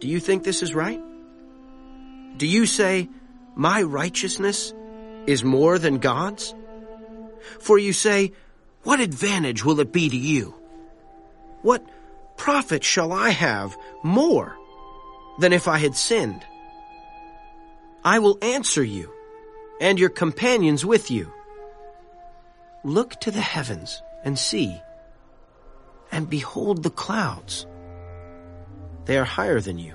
Do you think this is right? Do you say, My righteousness is more than God's? For you say, What advantage will it be to you? What profit shall I have more than if I had sinned? I will answer you, and your companions with you. Look to the heavens and see, and behold the clouds. They are higher than you.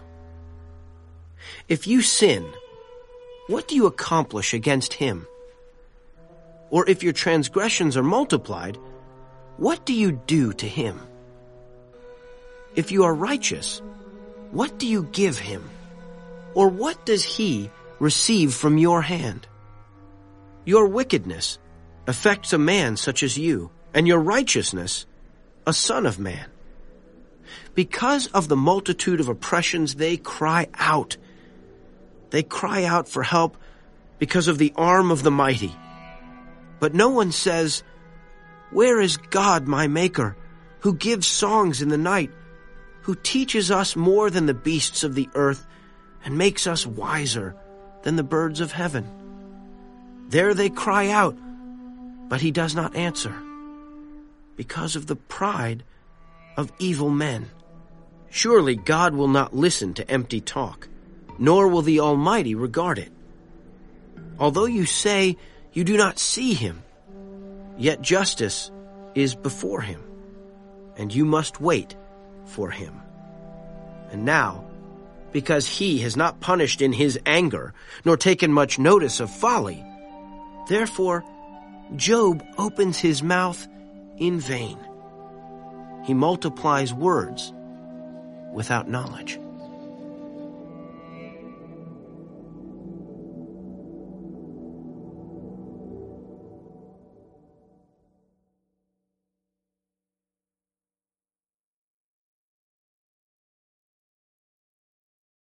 If you sin, what do you accomplish against him? Or if your transgressions are multiplied, what do you do to him? If you are righteous, what do you give him? Or what does he receive from your hand? Your wickedness affects a man such as you, and your righteousness a son of man. Because of the multitude of oppressions, they cry out. They cry out for help because of the arm of the mighty. But no one says, Where is God, my Maker, who gives songs in the night, who teaches us more than the beasts of the earth, and makes us wiser than the birds of heaven? There they cry out, but he does not answer, because of the pride of evil men. Surely God will not listen to empty talk, nor will the Almighty regard it. Although you say you do not see him, yet justice is before him, and you must wait for him. And now, because he has not punished in his anger, nor taken much notice of folly, therefore Job opens his mouth in vain. He multiplies words without knowledge.